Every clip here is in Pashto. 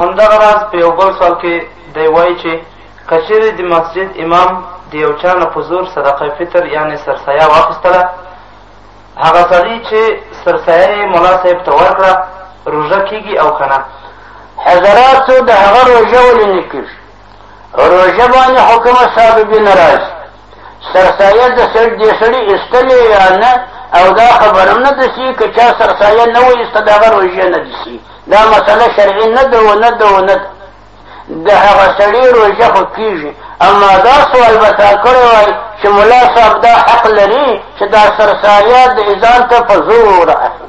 همدغه راز په یو بل سوال کې دی وایي چې که چېرې د مسجد امام د یو چا نه په زور صدقه فطر یعنې سرسایه واخیستله هغه سړي چې سرسایه یې ملا صاحب ته ورکړه روژه کېږي او که نه حضراتو د هغه روژه ولې نه کېږي روژه باندې حکم صاحب بن راځي سرسایه د سړ دې سړي استلې یا نه او دا خبره نه ده چې که چا سرسایه نه وي است دغه روژه نه دي شي دا مسله شرعي نه ده و نه ده و نه ده د هغه سړي روژه خو کېږي اما دا سوال به تا کړی وای چې ملا صاحب دا حق لري چې دا سرسایه د ځان ته په زور اخلي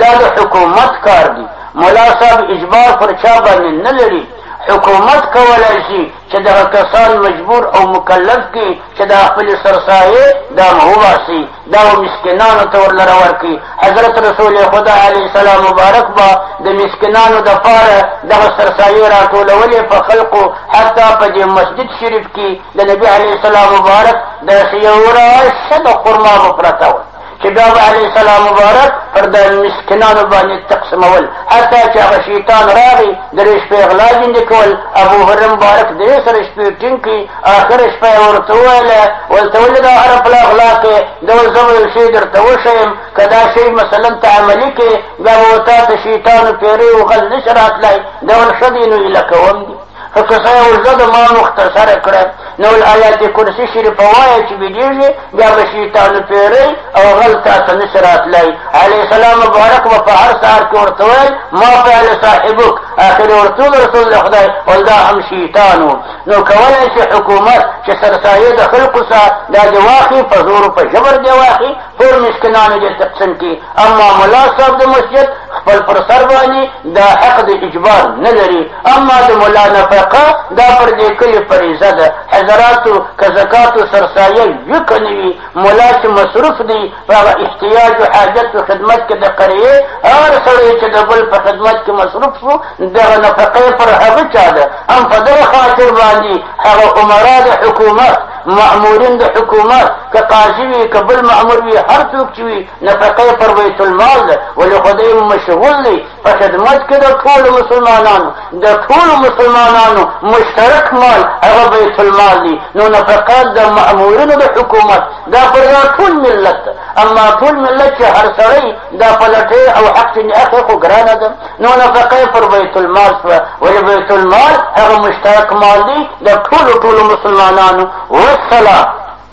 دا د حکومت کار دی مولا صاحب اجبار پر چا باندې نه لري حکومت کولای شي چې دغه کسان مجبور او مکلف کړي چې دا خپل سرسایې دا وباسي دا مسکینانو ته ورلره ورکړي حضرت رسول خدا علیه السلام مبارک به د مسکینانو دپاره دغه سرسایې راټولولې په خلقو حتی په دې مسجد شریف کې د نبي علیه السلام مبارک داسې یو راشه د خرما به پرته وه چې بیا به علیه السلام مبارک پر د مسکینانو باندې تقسیمول حتی چې هغه شیطان راغی د دې شپې غلا ځینې کول ابو هرم مبارک دې سره شپې ټینګ کړي آخر شپه یې ورته وویله ورته ولې دا هره پلا غلا کې د زه به یو شی درته وښیم که دا شی مثلا ته عملي کې بیا به تا ته شیطانو پیرې وغل نه شي راتلی ډول ښه دی نو هیله کوم دي خو که څه یو زه د ما مختصر کړه نو الایات کرسي شریف وایه چې بېدېږي بیا به شیطان پېرئ او غل تا ته نشي راتلی علیه السلام مبارک به په هر سهار کې ورته ویل ما فعل صاحبک آخر ورتول رسول د خدای ول دا هم شیطان و نو کولی شي حکومت چې سرسایې د خلکو سره دا دې واخي په زور په جبر دې واخي ټول مسکینانو دې تقسیم کړي اما ملا صاحب د مسجد خپل پر سر باندې دا حق د اجبار نه لري اما د ملا نفقه دا پر دې کلي فریضه ده حضراتو که زکاتو سرسایه وي که نه وي ملا چې مصروف دی په هغه احتیاج او حاجت او خدمت کې د قریې هر سړی چې د بل په خدمت کې مصروف شو دغه نفقه پر هغه چا ده هم په دغه خاطر باندې هغه عمرا د حکومت مامورین د حکومت که قاضي وي که بل مامور وي هر څوک چې وي نفقه یې پر بیت المال ده ولې خدای مشغول دی په خدمت کې د ټولو مسلمانانو د ټولو مسلمانانو مشترک مال هغه بیت المال دی نو نفقه د مامورینو د حکومت دا پر دا ټول ملت ده اما ټول ملت چې هر سړی دا پلټې او حق ځینې اخلي خو ګرانه ده نو نفقه یې پر بیت المال شوه ولې بیت المال هغه مشترک مال دی د ټولو ټولو مسلمانانو والسلام